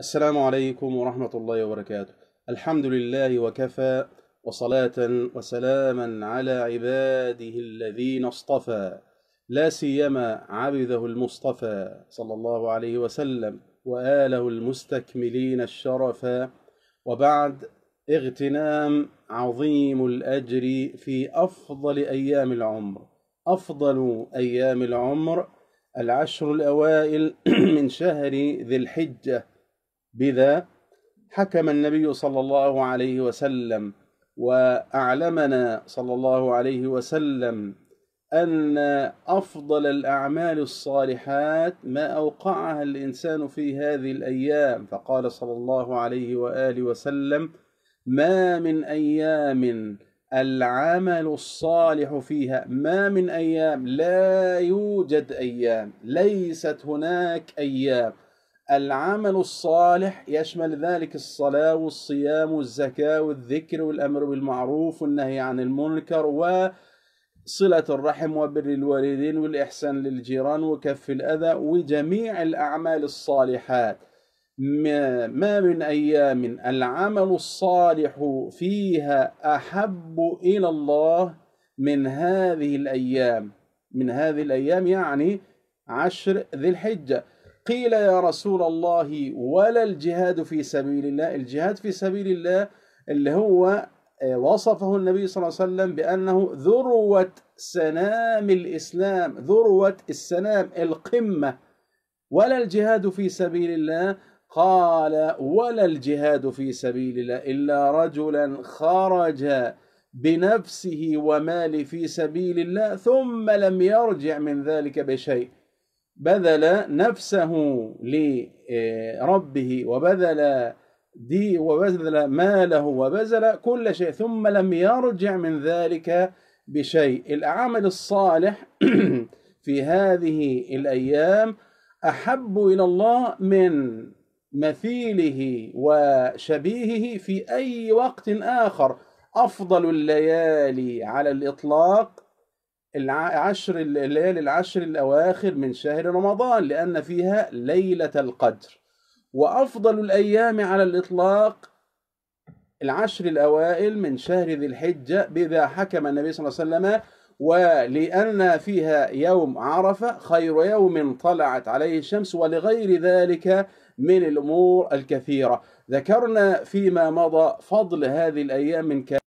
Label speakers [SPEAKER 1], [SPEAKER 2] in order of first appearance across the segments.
[SPEAKER 1] السلام عليكم ورحمة الله وبركاته. الحمد لله وكفى وصلاة وسلاما على عباده الذين اصطفى. لا سيما عبده المصطفى صلى الله عليه وسلم وآله المستكملين الشرفا وبعد اغتنام عظيم الأجر في أفضل أيام العمر. أفضل أيام العمر العشر الأوائل من شهر ذي الحجة. بذا حكم النبي صلى الله عليه وسلم وأعلمنا صلى الله عليه وسلم أن أفضل الأعمال الصالحات ما أوقعها الإنسان في هذه الأيام. فقال صلى الله عليه وآله وسلم ما من أيام العمل الصالح فيها ما من أيام لا يوجد أيام ليست هناك أيام. العمل الصالح يشمل ذلك الصلاة والصيام والزكاة والذكر والأمر بالمعروف والنهي عن المنكر وصلة الرحم وبر الوالدين والإحسان للجيران وكف الأذى وجميع الأعمال الصالحات. ما من أيام العمل الصالح فيها أحب إلى الله من هذه الأيام. من هذه الأيام يعني عشر ذي الحجة. قيل يا رسول الله ولا الجهاد في سبيل الله الجهاد في سبيل الله اللي هو وصفه النبي صلى الله عليه وسلم بأنه ذروة سنام الإسلام ذروة السنام القمة. ولا الجهاد في سبيل الله؟ قال ولا الجهاد في سبيل الله إلا رجلا خرج بنفسه ومال في سبيل الله ثم لم يرجع من ذلك بشيء. بذل نفسه لربه وبذل دي وبذل ماله وبذل كل شيء ثم لم يرجع من ذلك بشيء. العمل الصالح في هذه الأيام أحب إلى الله من مثيله وشبيهه في أي وقت آخر. أفضل الليالي على الإطلاق العشر الليالي العشر الأواخر من شهر رمضان لأن فيها ليلة القدر. وأفضل الأيام على الإطلاق العشر الأوائل من شهر ذي الحجة بذا حكم النبي صلى الله عليه وسلم. ولأن فيها يوم عرفة خير يوم طلعت عليه الشمس ولغير ذلك من الأمور الكثيرة. ذكرنا فيما مضى فضل هذه الأيام من كلام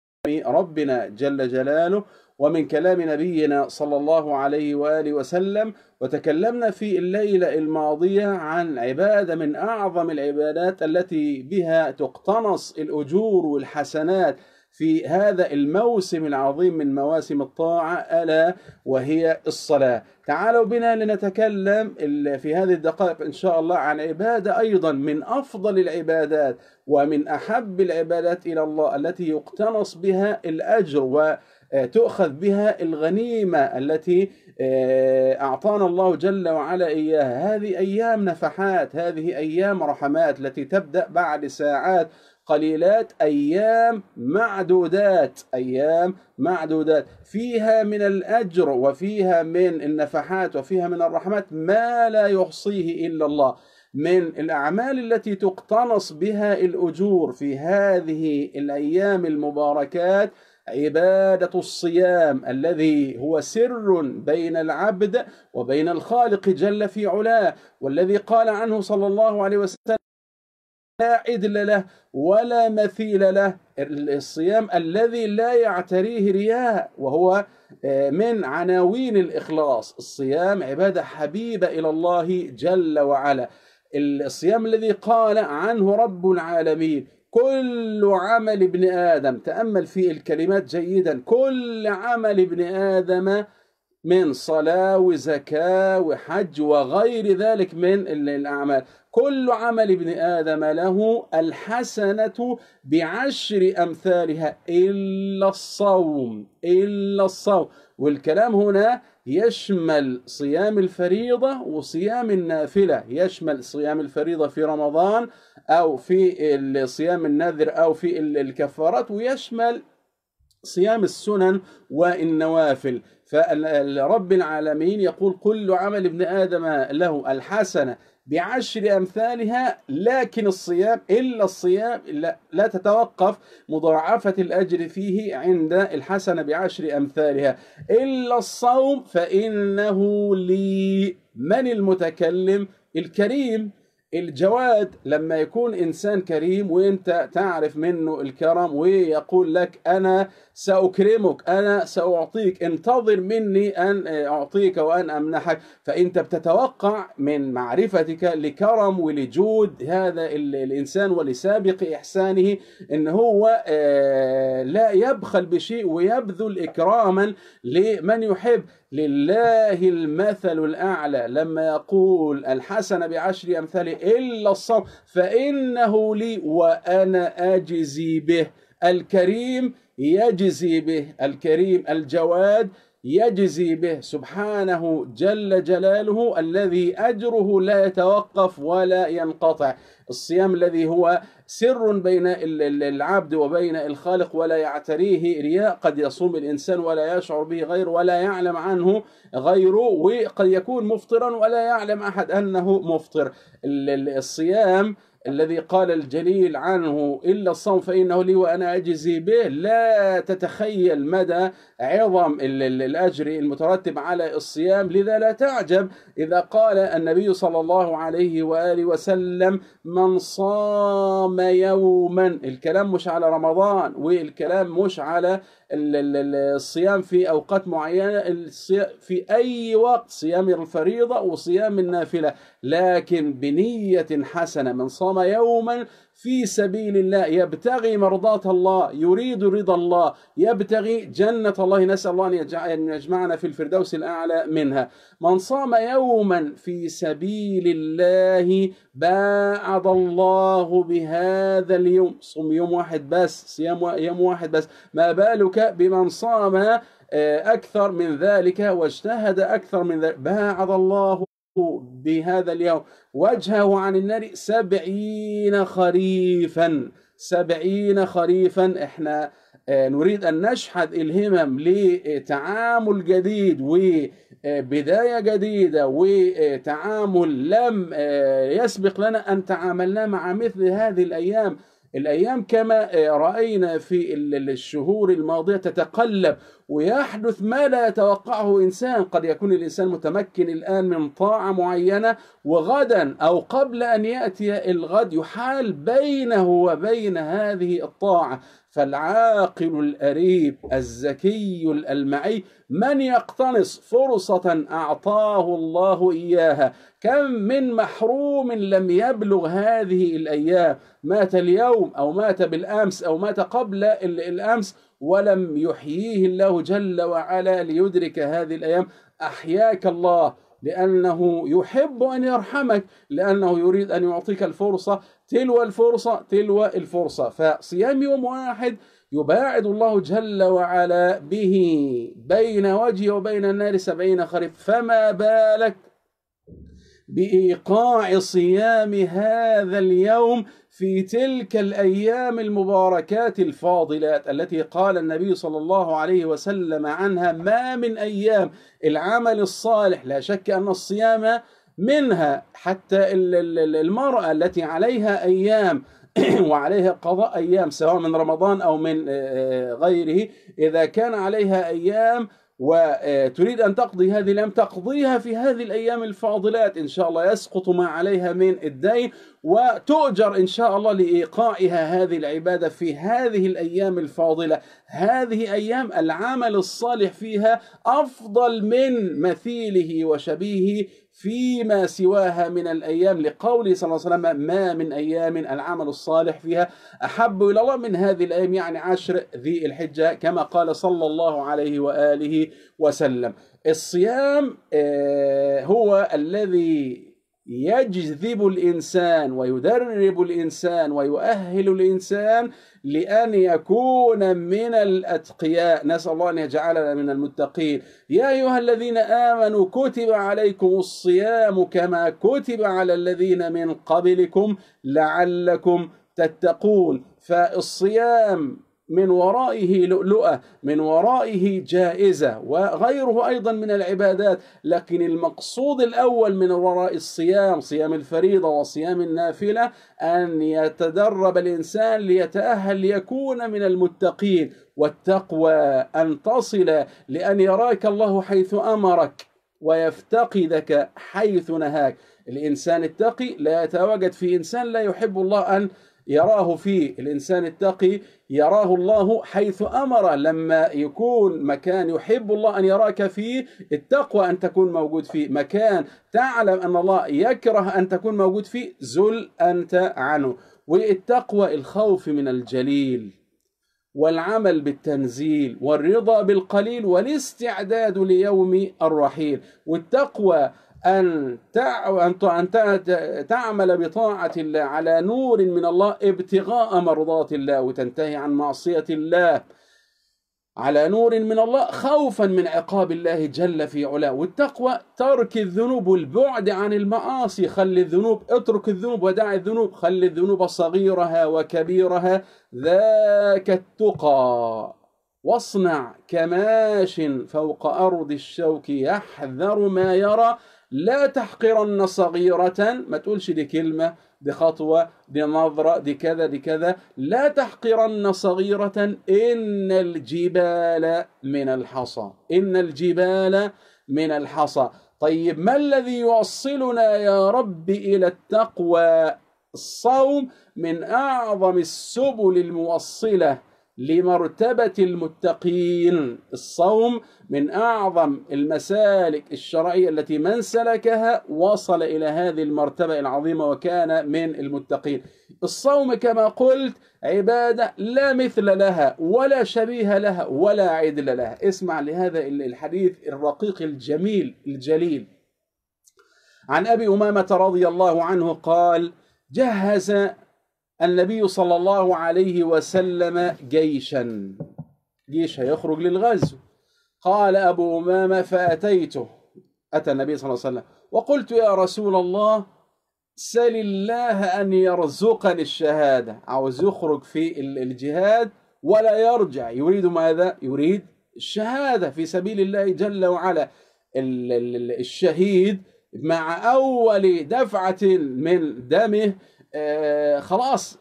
[SPEAKER 1] ربنا جل جلاله. ومن كلام نبينا صلى الله عليه وآله وسلم وتكلمنا في الليلة الماضية عن عبادة من أعظم العبادات التي بها تقتنص الأجور والحسنات في هذا الموسم العظيم من مواسم الطاعة ألا وهي الصلاة. تعالوا بنا لنتكلم في هذه الدقائق إن شاء الله عن عبادة أيضا من أفضل العبادات ومن أحب العبادات إلى الله التي يقتنص بها الأجر و تؤخذ بها الغنيمة التي أعطانا الله جل وعلا إياها. هذه أيام نفحات هذه أيام رحمات التي تبدأ بعد ساعات قليلات. أيام معدودات أيام معدودات. فيها من الأجر وفيها من النفحات وفيها من الرحمات ما لا يحصيه إلا الله. من الأعمال التي تقتنص بها الأجور في هذه الأيام المباركات عبادة الصيام الذي هو سر بين العبد وبين الخالق جل في علاه والذي قال عنه صلى الله عليه وسلم لا عدل له ولا مثيل له. الصيام الذي لا يعتريه رياء وهو من عناوين الإخلاص. الصيام عبادة حبيبة إلى الله جل وعلا. الصيام الذي قال عنه رب العالمين كل عمل ابن آدم تأمل في الكلمات جيدا. كل عمل ابن آدم من صلاة وزكاة وحج وغير ذلك من الأعمال. كل عمل ابن آدم له الحسنة بعشر أمثالها. إلا الصوم إلا الصوم. والكلام هنا يشمل صيام الفريضة وصيام النافلة. يشمل صيام الفريضة في رمضان أو في صيام النذر أو في الكفارات ويشمل صيام السنن والنوافل. فرب العالمين يقول كل عمل ابن آدم له الحسنة. بعشر أمثالها لكن الصيام إلا الصيام لا, لا تتوقف مضاعفة الأجر فيه عند الحسنة بعشر أمثالها. إلا الصوم فإنه لي من المتكلم الكريم. الجواد لما يكون إنسان كريم وإنت تعرف منه الكرم ويقول لك أنا سأكرمك أنا سأعطيك انتظر مني أن أعطيك وأن أمنحك. فأنت بتتوقع من معرفتك لكرم ولجود هذا الإنسان ولسابق إحسانه إن هو آه، لا يبخل بشيء ويبذل إكراما لمن يحب. لله المثل الأعلى. لما يقول الحسن بعشر أمثاله إلا الصوم فإنه لي وأنا أجزي به. الكريم يجزي به. الكريم الجواد يجزي به. سبحانه جل جلاله الذي أجره لا يتوقف ولا ينقطع. الصيام الذي هو سر بين العبد وبين الخالق ولا يعتريه رياء قد يصوم الإنسان ولا يشعر به غيره ولا يعلم عنه غيره وقد يكون مفطرا ولا يعلم أحد أنه مفطر. الصيام الذي قال الجليل عنه إلا الصوم فإنه لي وأنا أجزي به لا تتخيل مدى عظم الأجر المترتب على الصيام. لذا لا تعجب إذا قال النبي صلى الله عليه وآله وسلم من صام يوما. الكلام مش على رمضان والكلام مش على الصيام في أوقات معينة في أي وقت صيام الفريضة وصيام النافلة. لكن بنية حسنة من صام يوما في سبيل الله يبتغي مرضاة الله يريد رضا الله يبتغي جنة الله. نسأل الله أن يجمعنا في الفردوس الأعلى منها. من صام يوما في سبيل الله باعد الله بهذا اليوم. صم يوم واحد بس صيام يوم واحد بس. ما بالك بمن صام آه، أكثر من ذلك واجتهد أكثر من ذلك. باعد الله بهذا اليوم. وجهه عن النار سبعين خريفا سبعين خريفا. إحنا آه، نريد أن نشحذ الهمم لتعامل جديد وبداية جديدة وتعامل لم آه، يسبق لنا أن تعاملنا مع مثل هذه الأيام. الأيام كما آه، رأينا في الشهور الماضية تتقلب ويحدث ما لا يتوقعه إنسان. قد يكون الإنسان متمكن الآن من طاعة معينة وغدا أو قبل أن يأتي الغد يحال بينه وبين هذه الطاعة. فالعاقل الأريب الذكي المعي من يقتنص فرصة أعطاه الله إياها؟ كم من محروم لم يبلغ هذه الأيام؟ مات اليوم أو مات بالأمس أو مات قبل الأمس ولم يحييه الله جل وعلا ليدرك هذه الأيام. أحياك الله لأنه يحب أن يرحمك لأنه يريد أن يعطيك الفرصة تلو الفرصة تلو الفرصة. فصيام يوم واحد يباعد الله جل وعلا به بين وجهه وبين النار سبعين خريف. فما بالك بإيقاع صيام هذا اليوم في تلك الأيام المباركات الفاضلات التي قال النبي صلى الله عليه وسلم عنها ما من أيام العمل الصالح لا شك أن الصيام منها حتى المرأة التي عليها أيام وعليها قضاء أيام سواء من رمضان أو من آه، غيره إذا كان عليها أيام وتريد أن تقضي هذه الأيام تقضيها في هذه الأيام الفاضلات. إن شاء الله يسقط ما عليها من الدين وتؤجر إن شاء الله لإيقاعها هذه العبادة في هذه الأيام الفاضلة. هذه أيام العمل الصالح فيها أفضل من مثيله وشبيهه فيما سواها من الأيام لقوله صلى الله عليه وسلم ما من أيام العمل الصالح فيها أحب إلى الله من هذه الأيام. يعني عشر ذي الحجة كما قال صلى الله عليه وآله وسلم. الصيام آه، هو الذي يجذب الإنسان ويدرب الإنسان ويؤهل الإنسان لأن يكون من الأتقياء. نسأل الله أن يجعلنا من المتقين. يا أيها الذين آمنوا كتب عليكم الصيام كما كتب على الذين من قبلكم لعلكم تتقون. فالصيام من ورائه لؤلؤة من ورائه جائزة وغيره أيضا من العبادات لكن المقصود الأول من وراء الصيام صيام الفريضة وصيام النافلة أن يتدرب الإنسان ليتأهل ليكون من المتقين والتقوى أن تصل لأن يراك الله حيث أمرك ويفتقدك حيث نهاك. الإنسان التقي لا يتواجد في إنسان لا يحب الله أن يراه فيه الإنسان التقي يراه الله حيث أمر. لما يكون مكان يحب الله أن يراك فيه التقوى أن تكون موجود فيه. مكان تعلم أن الله يكره أن تكون موجود فيه زل أنت عنه. والتقوى الخوف من الجليل والعمل بالتنزيل والرضا بالقليل والاستعداد ليوم الرحيل. والتقوى أن أن تعمل بطاعة الله على نور من الله ابتغاء مرضات الله وتنتهي عن معصية الله على نور من الله خوفا من عقاب الله جل في علاه. والتقوى ترك الذنوب والبعد عن المعاصي خل الذنوب اترك الذنوب ودع الذنوب خل الذنوب صغيرها وكبيرها. ذاك التقى واصنع كماش فوق أرض الشوك يحذر ما يرى. لا تحقرن صغيرة ما تقولش دي كلمة دي خطوة دي نظرة دي كذا دي كذا. لا تحقرن صغيرة إن الجبال من الحصى. إن الجبال من الحصى. طيب ما الذي يوصلنا يا رب إلى التقوى؟ الصوم من أعظم السبل الموصلة. لمرتبة المتقين. الصوم من أعظم المسالك الشرعية التي من سلكها وصل إلى هذه المرتبة العظيمة وكان من المتقين. الصوم كما قلت عبادة لا مثل لها ولا شبيه لها ولا عدل لها. اسمع لهذا الحديث الرقيق الجميل الجليل. عن أبي أمامة رضي الله عنه قال جهز النبي صلى الله عليه وسلم جيشا. جيش يخرج للغزو. قال أبو أمامة فأتيته. أتى النبي صلى الله عليه وسلم. وقلت يا رسول الله سل الله أن يرزقني الشهادة. عاوز يخرج في الجهاد ولا يرجع. يريد ماذا؟ يريد الشهادة في سبيل الله جل وعلا. الشهيد مع أول دفعة من دمه خلاص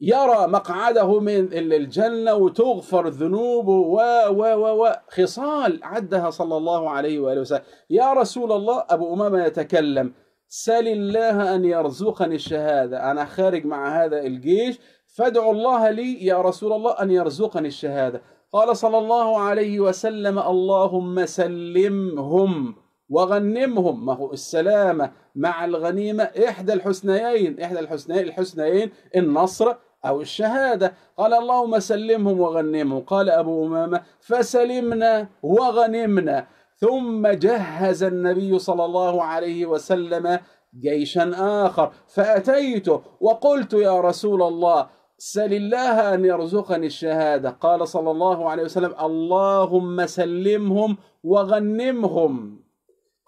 [SPEAKER 1] يرى مقعده من الجنة وتغفر ذنوبه و و و و خصال عدها صلى الله عليه وآله وسلم. يا رسول الله أبو أمامة يتكلم سل الله أن يرزقني الشهادة. أنا خارج مع هذا الجيش فادعوا الله لي يا رسول الله أن يرزقني الشهادة. قال صلى الله عليه وسلم اللهم سلمهم. وغنمهم. ما هو السلامة مع الغنيمة. إحدى الحسنيين إحدى الحسنيين الحسنيين النصر أو الشهادة. قال اللهم سلمهم وغنمهم. قال أبو أمامة فسلمنا وغنمنا. ثم جهز النبي صلى الله عليه وسلم جيشا آخر. فأتيته وقلت يا رسول الله سل الله أن يرزقني الشهادة. قال صلى الله عليه وسلم اللهم سلمهم وغنمهم.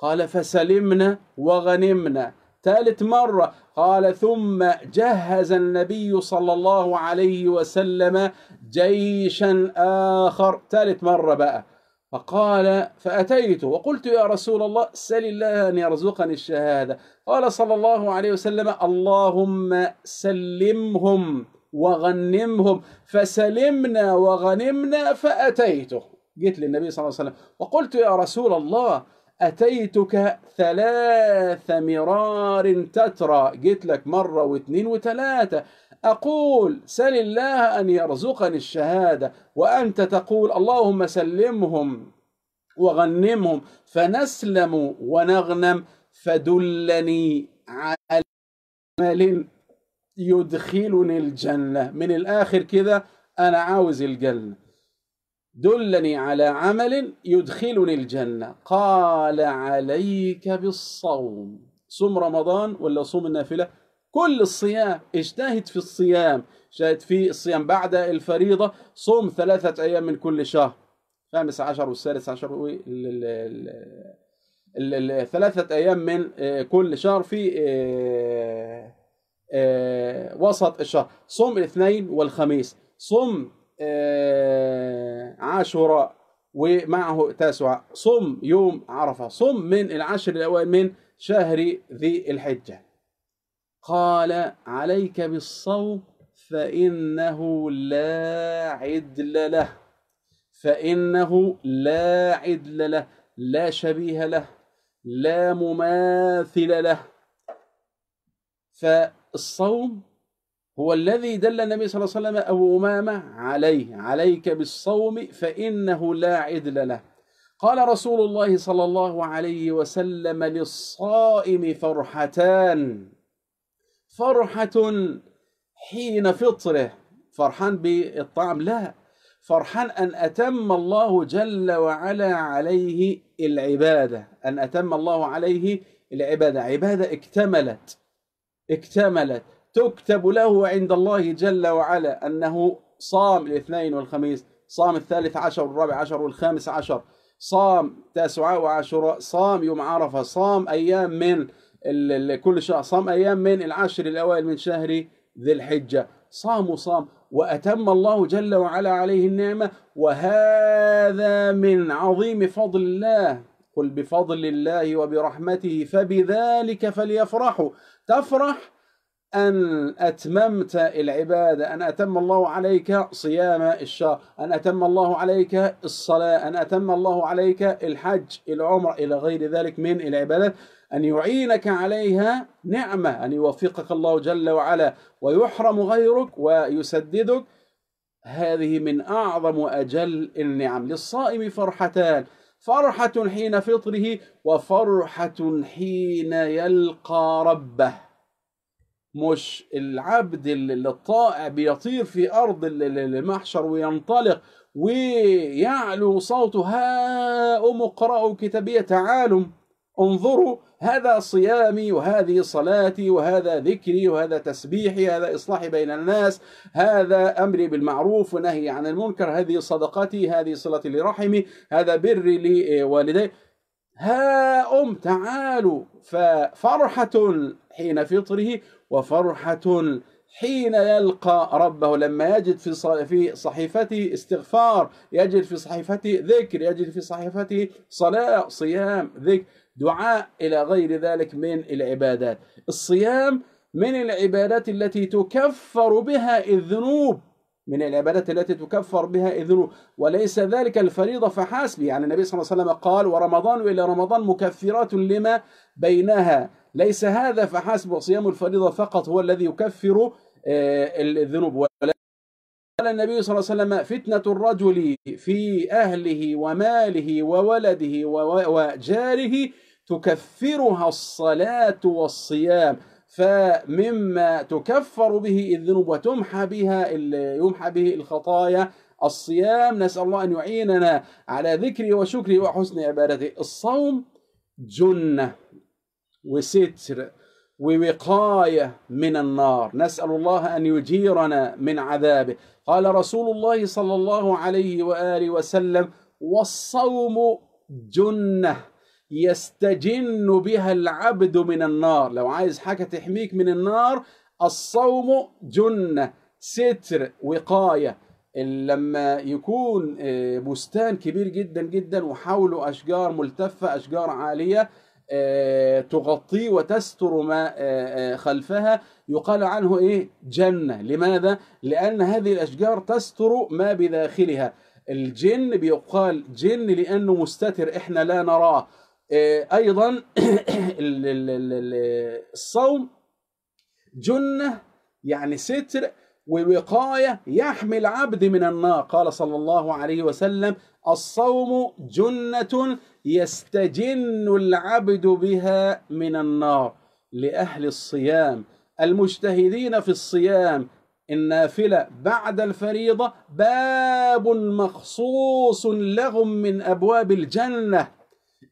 [SPEAKER 1] قال فسلمنا وغنمنا. ثالث مرة قال ثم جهز النبي صلى الله عليه وسلم جيشا آخر. ثالث مرة بقى. فقال فأتيت وقلت يا رسول الله سل الله أن يرزقني الشهادة. قال صلى الله عليه وسلم اللهم سلمهم وغنمهم. فسلمنا وغنمنا فأتيته. جيت للنبي صلى الله عليه وسلم وقلت يا رسول الله أتيتك ثلاث مرار تترى. جيت لك مرة واثنين وثلاثة. أقول سل الله أن يرزقني الشهادة. وأنت تقول اللهم سلمهم وغنمهم فنسلم ونغنم فدلني على عمل يدخلني الجنة. من الآخر كذا أنا عاوز الجنة. دلني على عمل يدخلني الجنة. قال عليك بالصوم. صوم رمضان ولا صوم النافلة؟ كل الصيام اجتهد في الصيام؟ اجتهد في الصيام بعد الفريضة صوم ثلاثة أيام من كل شهر. خامس عشر والسادس عشر ثلاثة أيام من آه، كل شهر في آه، آه، وسط الشهر. صوم الاثنين والخميس. صوم عاشوراء ومعه تاسع. صم يوم عرفة. صم من العشر الأوائل من شهر ذي الحجة. قال عليك بالصوم فإنه لا عدل له. فإنه لا عدل له. لا شبيه له. لا مماثل له. فالصوم هو الذي دل النبي صلى الله عليه وسلم أبو أمامة عليه عليك بالصوم فإنه لا عدل له. قال رسول الله صلى الله عليه وسلم للصائم فرحتان. فرحة حين فطره. فرحان بالطعام لا. فرحان أن أتم الله جل وعلا عليه العبادة. أن أتم الله عليه العبادة. عبادة اكتملت. اكتملت. تكتب له عند الله جل وعلا أنه صام الاثنين والخميس صام الثالث عشر والرابع عشر والخامس عشر صام تاسعاء وعاشوراء صام يوم عرفة صام أيام من كل شهر صام أيام من العشر الأوائل من شهر ذي الحجة. صام وصام وأتم الله جل وعلا عليه النعمة وهذا من عظيم فضل الله. قل بفضل الله وبرحمته فبذلك فليفرحوا. تفرح أن أتممت العبادة أن أتم الله عليك صيام الشهر أن أتم الله عليك الصلاة أن أتم الله عليك الحج العمر إلى غير ذلك من العبادات. أن يعينك عليها نعمة أن يوفقك الله جل وعلا ويحرم غيرك ويسددك. هذه من أعظم وأجل النعم. للصائم فرحتان فرحة حين فطره وفرحة حين يلقى ربه. مش العبد الطائع بيطير في أرض المحشر وينطلق ويعلو صوته ها أم اقرأوا كتابية تعالوا انظروا هذا صيامي وهذه صلاتي وهذا ذكري وهذا تسبيحي هذا إصلاحي بين الناس هذا أمري بالمعروف ونهي عن المنكر هذه صدقتي هذه صلتي لرحمي هذا بري لوالدي ها أم تعالوا ففرحة حين فطره وفرحة حين يلقى ربه. لما يجد في صحيفته استغفار يجد في صحيفته ذكر يجد في صحيفته صلاة صيام ذكر دعاء إلى غير ذلك من العبادات. الصيام من العبادات التي تكفر بها الذنوب من العبادات التي تكفر بها الذنوب. وليس ذلك الفريضة فحسب يعني النبي صلى الله عليه وسلم قال ورمضان إلى رمضان مكفرات لما بينها ليس هذا فحسب صيام الفريضة فقط هو الذي يكفر آه، الذنوب. قال النبي صلى الله عليه وسلم فتنة الرجل في أهله وماله وولده وجاره تكفرها الصلاة والصيام. فمما تكفر به الذنوب وتمحى بها يمحى به الخطايا الصيام نسأل الله أن يعيننا على ذكره وشكره وحسن عبادته. الصوم جنة. وستر ووقاية من النار. نسأل الله أن يجيرنا من عذابه. قال رسول الله صلى الله عليه وآله وسلم والصوم جنة يستجن بها العبد من النار. لو عايز حاجة تحميك من النار الصوم جنة ستر وقاية. لما يكون آه، بستان كبير جدا جدا وحوله أشجار ملتفة أشجار عالية آه، تغطيه وتستر ما آه، خلفها. يقال عنه إيه؟ جنة. لماذا؟ لأن هذه الأشجار تستر ما بداخلها. الجن بيقال جن لأنه مستتر إحنا لا نراه. أيضا الصوم جنة يعني ستر. ووقاية يحمي العبد من النار. قال صلى الله عليه وسلم الصوم جنة يستجن العبد بها من النار لأهل الصيام. المجتهدين في الصيام النافلة بعد الفريضة باب مخصوص لهم من أبواب الجنة.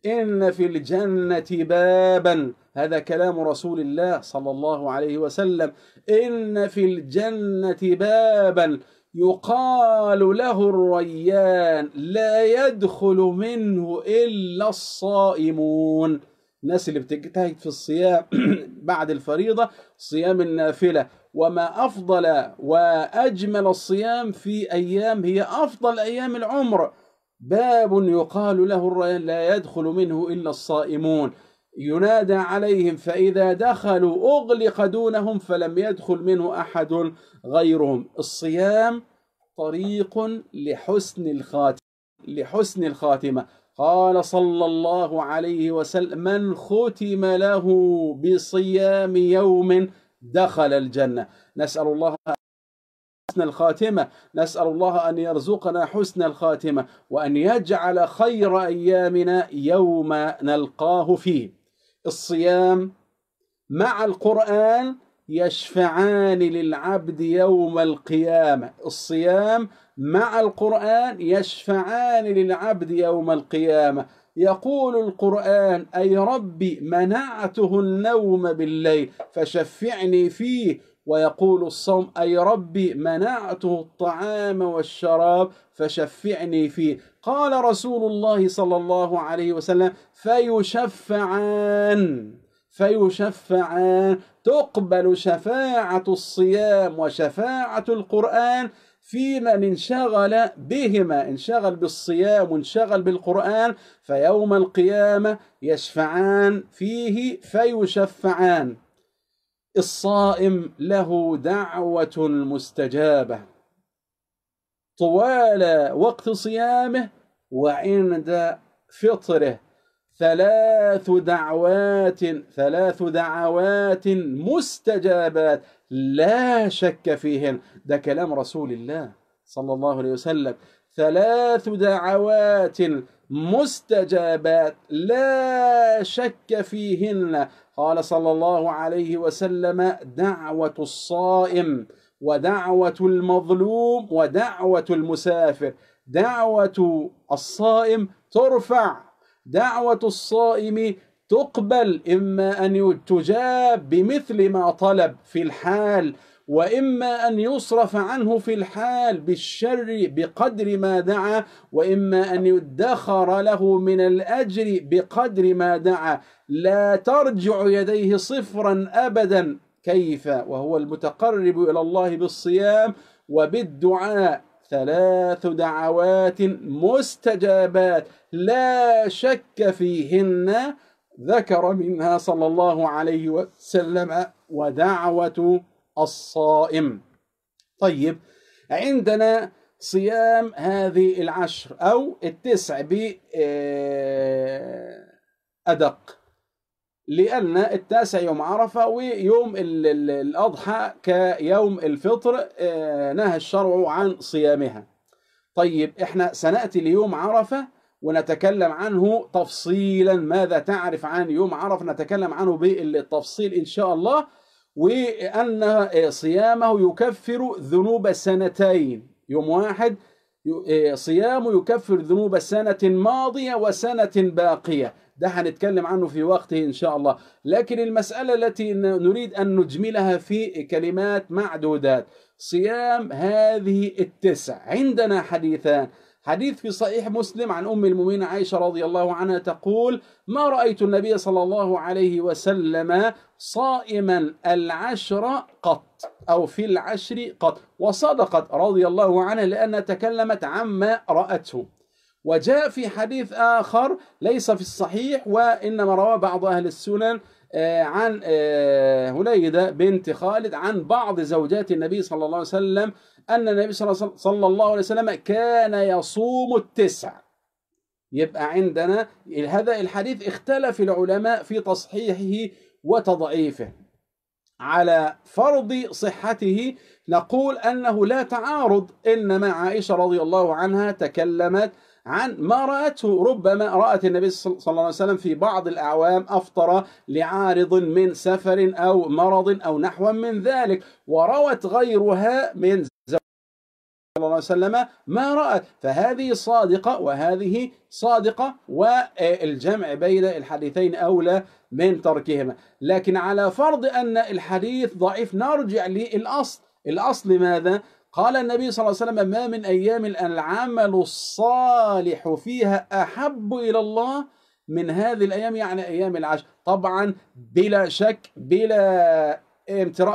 [SPEAKER 1] إن في الجنة بابا هذا كلام رسول الله صلى الله عليه وسلم. إن في الجنة بابا يقال له الريان لا يدخل منه إلا الصائمون. الناس اللي بتجتهد في الصيام بعد الفريضة صيام النافلة. وما أفضل وأجمل الصيام في أيام هي أفضل أيام العمر. باب يقال له الريان لا يدخل منه إلا الصائمون. ينادى عليهم فإذا دخلوا أغلق دونهم فلم يدخل منه أحد غيرهم. الصيام طريق لحسن الخاتمة لحسن الخاتمة. قال صلى الله عليه وسلم من ختم له بصيام يوم دخل الجنة. نسأل الله حسن الخاتمة. نسأل الله أن يرزقنا حسن الخاتمة وأن يجعل خير أيامنا يوم نلقاه فيه. الصيام مع القرآن يشفعان للعبد يوم القيامة. الصيام مع القرآن يشفعان للعبد يوم القيامة. يقول القرآن أي ربي منعته النوم بالليل فشفعني فيه ويقول الصوم أي ربي منعته الطعام والشراب فشفعني فيه. قال رسول الله صلى الله عليه وسلم فيشفعان فيشفعان تقبل شفاعة الصيام وشفاعة القرآن في من انشغل بهما انشغل بالصيام وانشغل بالقرآن فيوم القيامة يشفعان فيه فيشفعان. الصائم له دعوة مستجابة. طوال وقت صيامه وعند فطره ثلاث دعوات ثلاث دعوات مستجابات لا شك فيهن. ده كلام رسول الله صلى الله عليه وسلم. ثلاث دعوات مستجابات لا شك فيهن. قال صلى الله عليه وسلم دعوة الصائم ودعوة المظلوم ودعوة المسافر. دعوة الصائم ترفع دعوة الصائم تقبل إما أن تجاب بمثل ما طلب في الحال وإما أن يصرف عنه في الحال بالشر بقدر ما دعا وإما أن يدخر له من الأجر بقدر ما دعا. لا ترجع يديه صفرا أبدا. كيف؟ وهو المتقرب إلى الله بالصيام وبالدعاء. ثلاث دعوات مستجابات لا شك فيهن. ذكر منها صلى الله عليه وسلم ودعوة الصائم. طيب عندنا صيام هذه العشر أو التسع بأدق لأن التاسع يوم عرفة ويوم الأضحى كيوم الفطر آه، نهى الشرع عن صيامها. طيب إحنا سنأتي ليوم عرفة ونتكلم عنه تفصيلا. ماذا تعرف عن يوم عرفة؟ نتكلم عنه بالتفصيل إن شاء الله. وأن صيامه يكفر ذنوب سنتين. يوم واحد صيامه يكفر ذنوب سنة ماضية وسنة باقية. ده هنتكلم عنه في وقته إن شاء الله. لكن المسألة التي نريد أن نجملها في كلمات معدودات. صيام هذه التسع. عندنا حديثان. حديث في صحيح مسلم عن أم المؤمنين عائشة رضي الله عنها تقول ما رأيت النبي صلى الله عليه وسلم صائما العشر قط أو في العشر قط وصدقت رضي الله عنها لأنها تكلمت عما رأته. وجاء في حديث آخر ليس في الصحيح وإنما رواه بعض أهل السنن آه، عن آه، هليدة بنت خالد عن بعض زوجات النبي صلى الله عليه وسلم أن النبي صلى الله عليه وسلم كان يصوم التسع. يبقى عندنا هذا الحديث اختلف العلماء في تصحيحه وتضعيفه. على فرض صحته نقول أنه لا تعارض إنما عائشة رضي الله عنها تكلمت عن ما رأته ربما رأت النبي صلى الله عليه وسلم في بعض الأعوام أفطر لعارض من سفر أو مرض أو نحو من ذلك وروت غيرها من صلى الله عليه وسلم ما رأت. فهذه صادقة وهذه صادقة والجمع بين الحديثين أولى من تركهما. لكن على فرض أن الحديث ضعيف نرجع للأصل. الأصل ماذا؟ قال النبي صلى الله عليه وسلم ما من أيام العمل الصالح فيها أحب إلى الله من هذه الأيام. يعني أيام العشر. طبعا بلا شك بلا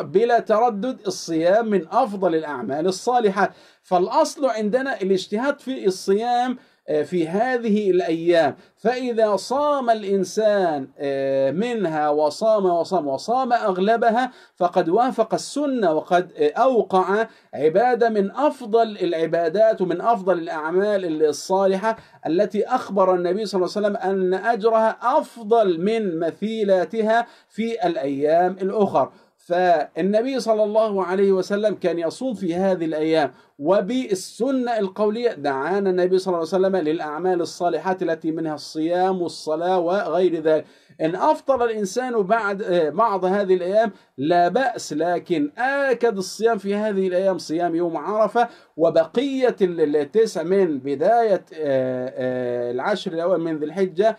[SPEAKER 1] بلا تردد الصيام من أفضل الأعمال الصالحة. فالأصل عندنا الاجتهاد في الصيام في هذه الأيام. فإذا صام الإنسان آه، منها وصام وصام وصام أغلبها فقد وافق السنة وقد أوقع عبادة من أفضل العبادات ومن أفضل الأعمال الصالحة التي أخبر النبي صلى الله عليه وسلم أن أجرها أفضل من مثيلاتها في الأيام الأخر فالنبي صلى الله عليه وسلم كان يصوم في هذه الأيام. وبالسنة القولية دعانا النبي صلى الله عليه وسلم للأعمال الصالحات التي منها الصيام والصلاة وغير ذلك. إن أفطر الإنسان بعد بعض هذه الأيام لا بأس لكن آكد الصيام في هذه الأيام صيام يوم عرفة. وبقية التسع من بداية آه، آه، العشر الأول من ذي الحجة آه،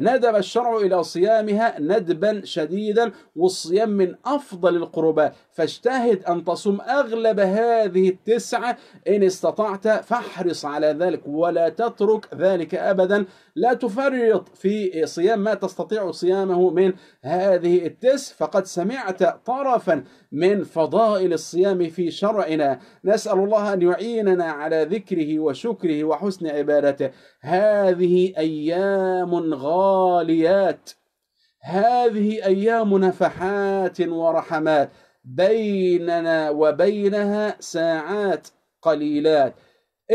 [SPEAKER 1] ندب الشرع إلى صيامها ندبا شديدا والصيام من أفضل القربات فاجتهد أن تصوم أغلب هذه التسعة. إن استطعت فاحرص على ذلك ولا تترك ذلك أبدا. لا تفرط في صيام ما تستطيع صيامه من هذه التسع فقد سمعت طرفا من فضائل الصيام في شرعنا. نسأل الله أن يعيننا على ذكره وشكره وحسن عبادته. هذه أيام غاليات. هذه أيام نفحات ورحمات. بيننا وبينها ساعات قليلات.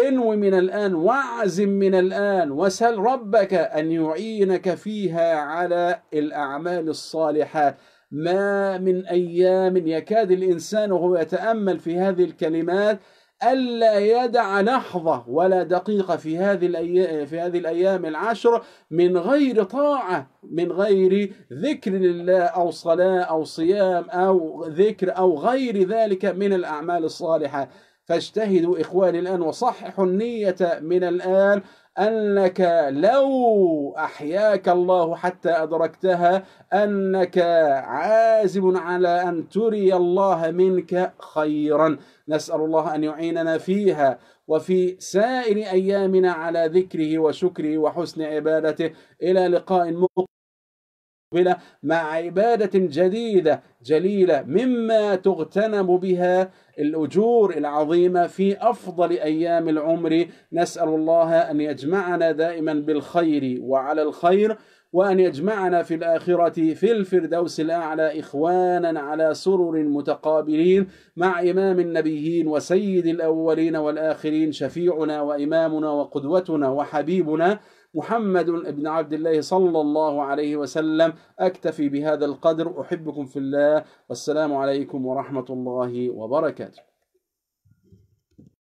[SPEAKER 1] انو من الآن واعزم من الآن وسل ربك أن يعينك فيها على الأعمال الصالحات. ما من أيام يكاد الإنسان وهو يتأمل في هذه الكلمات ألا يدع لحظة ولا دقيقة في هذه الأيام في هذه الأيام العشر من غير طاعة من غير ذكر لله أو صلاة أو صيام أو ذكر أو غير ذلك من الأعمال الصالحة. فاجتهدوا إخواني الآن وصححوا النية من الآن. أنك لو أحياك الله حتى أدركتها أنك عازم على أن تري الله منك خيرا. نسأل الله أن يعيننا فيها. وفي سائر أيامنا على ذكره وشكره وحسن عبادته. إلى لقاء مقبل. مع عبادة جديدة جليلة مما تغتنم بها الأجور العظيمة في أفضل أيام العمر. نسأل الله أن يجمعنا دائما بالخير وعلى الخير وأن يجمعنا في الآخرة في الفردوس الأعلى إخوانا على سرر متقابلين مع إمام النبيين وسيد الأولين والآخرين شفيعنا وإمامنا وقدوتنا وحبيبنا. محمد بن عبد الله صلى الله عليه وسلم أكتفي بهذا القدر. أحبكم في الله. والسلام عليكم ورحمة الله وبركاته.